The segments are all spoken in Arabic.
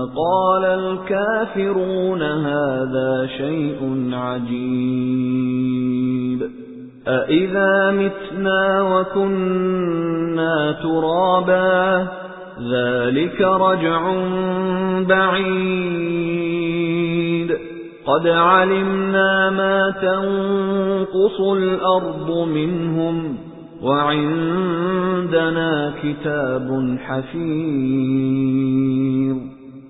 فقال الكافرون هذا شيء عجيب. أَإِذَا مِتْنَا وَكُنَّا تُرَابًا ذَلِكَ رَجْعٌ بَعِيدٌ. قَدْ عَلِمْنَا مَا تَنقُصُ الْأَرْضُ مِنْهُمْ وَعِندَنَا كِتَابٌ حَفِيظٌ.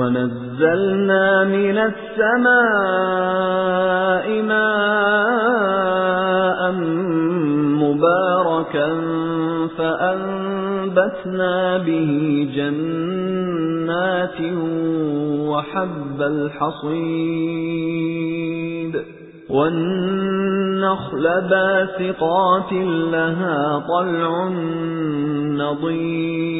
وَنَزَّلْنَا مِنَ السَّمَاءِ مَاءً مُبَارَكًا فَأَنبَتْنَا بِهِ جَنَّاتٍ وَحَبَّ الْحَصِيدِ وَالنَّخْلَ بَاسِقَاتٍ لَهَا طَلْعٌ نَضِيدٌ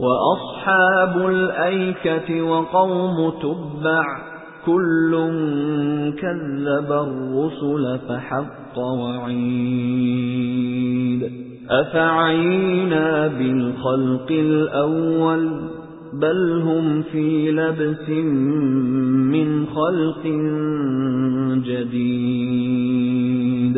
وَأَصْحَابُ الْأَيْكَةِ وَقَوْمُ تُبَّعٍ كُلٌّ كَذَّبَ الرُّسُلَ فَحَقَّ وَعِيدِ أَفَعَيِينَا بِالْخَلْقِ الْأَوَّلِ بَلْ هُمْ فِي لَبْسٍ مِّنْ خَلْقٍ جَدِيدٍ